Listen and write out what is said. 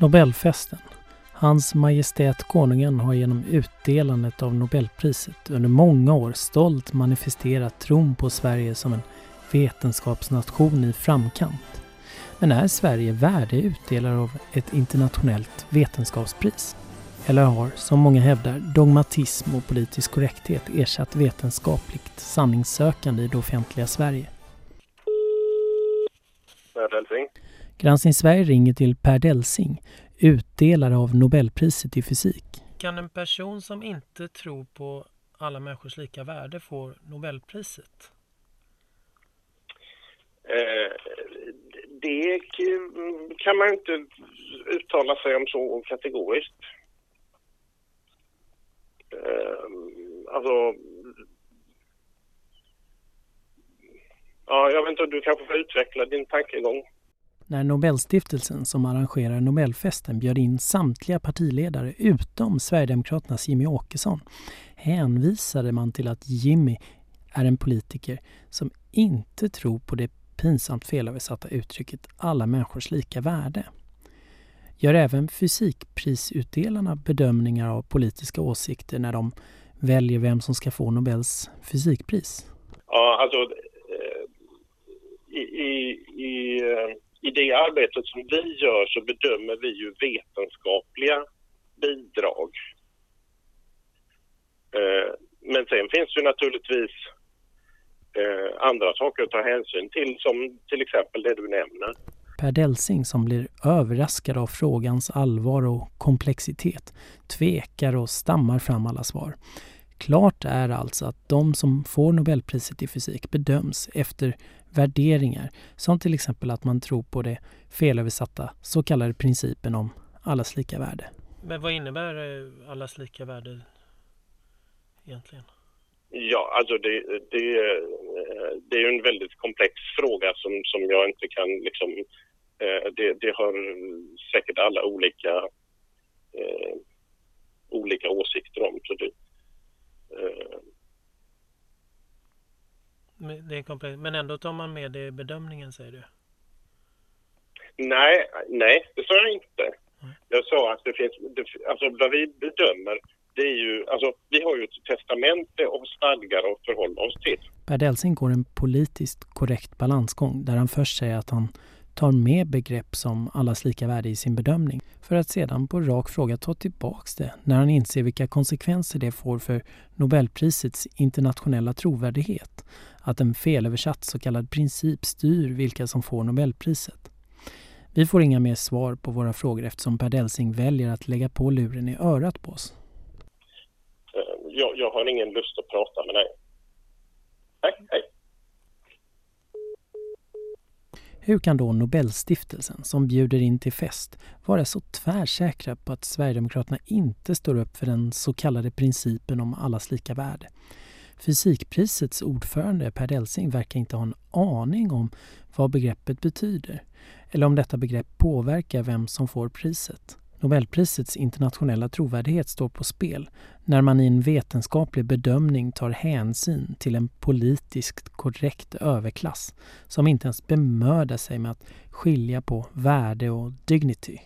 Nobelfesten. Hans Majestät Konungen har genom utdelandet av Nobelpriset under många år stolt manifesterat tron på Sverige som en vetenskapsnation i framkant. Men är Sverige värdig utdelare av ett internationellt vetenskapspris? Eller har, som många hävdar, dogmatism och politisk korrekthet ersatt vetenskapligt sanningssökande i det offentliga Sverige? Per Delsing. Granskning Sverige ringer till Per Delsing, utdelare av Nobelpriset i fysik. Kan en person som inte tror på alla människors lika värde få Nobelpriset? Eh, det kan man inte uttala sig om så kategoriskt. Eh, alltså... Ja, jag vet inte, du kanske får utveckla din tankegång. När Nobelstiftelsen som arrangerar Nobelfesten bjöd in samtliga partiledare utom Sverigedemokraternas Jimmy Åkesson hänvisade man till att Jimmy är en politiker som inte tror på det pinsamt felöversatta uttrycket alla människors lika värde. Gör även fysikprisutdelarna bedömningar av politiska åsikter när de väljer vem som ska få Nobels fysikpris? Ja, alltså eh, i, i, i, eh, i det arbetet som vi gör så bedömer vi ju vetenskapliga bidrag. Eh, men sen finns det naturligtvis eh, andra saker att ta hänsyn till som till exempel det du nämner. Per Delsing som blir överraskad av frågans allvar och komplexitet tvekar och stammar fram alla svar. Klart är alltså att de som får Nobelpriset i fysik bedöms efter värderingar som till exempel att man tror på det felöversatta så kallade principen om allas lika värde. Men vad innebär eh, allas lika värde egentligen? Ja, alltså det, det, det är en väldigt komplex fråga som, som jag inte kan liksom Eh, det, det, har säkert alla olika, eh, olika åsikter om. Så det. Det är komplext. Men ändå tar man med det i bedömningen säger du? Nej, nej det sa jag inte. Mm. Jag sa att det finns, det, alltså vad vi bedömer det är ju, alltså vi har ju ett testamente och stadgar att förhålla oss till. Per Delsing går en politiskt korrekt balansgång där han först säger att han tar med begrepp som allas lika värde i sin bedömning för att sedan på rak fråga ta tillbaks det när han inser vilka konsekvenser det får för Nobelprisets internationella trovärdighet att en felöversatt så kallad princip styr vilka som får Nobelpriset. Vi får inga mer svar på våra frågor eftersom Per Delsing väljer att lägga på luren i örat på oss. Eh, jag, jag har ingen lust att prata med dig. Hej, hej. Hur kan då Nobelstiftelsen, som bjuder in till fest, vara så tvärsäkra på att Sverigedemokraterna inte står upp för den så kallade principen om allas lika värde? Fysikprisets ordförande Per Delsing verkar inte ha en aning om vad begreppet betyder eller om detta begrepp påverkar vem som får priset. Nobelprisets internationella trovärdighet står på spel när man i en vetenskaplig bedömning tar hänsyn till en politiskt korrekt överklass som inte ens bemödar sig med att skilja på värde och dignity.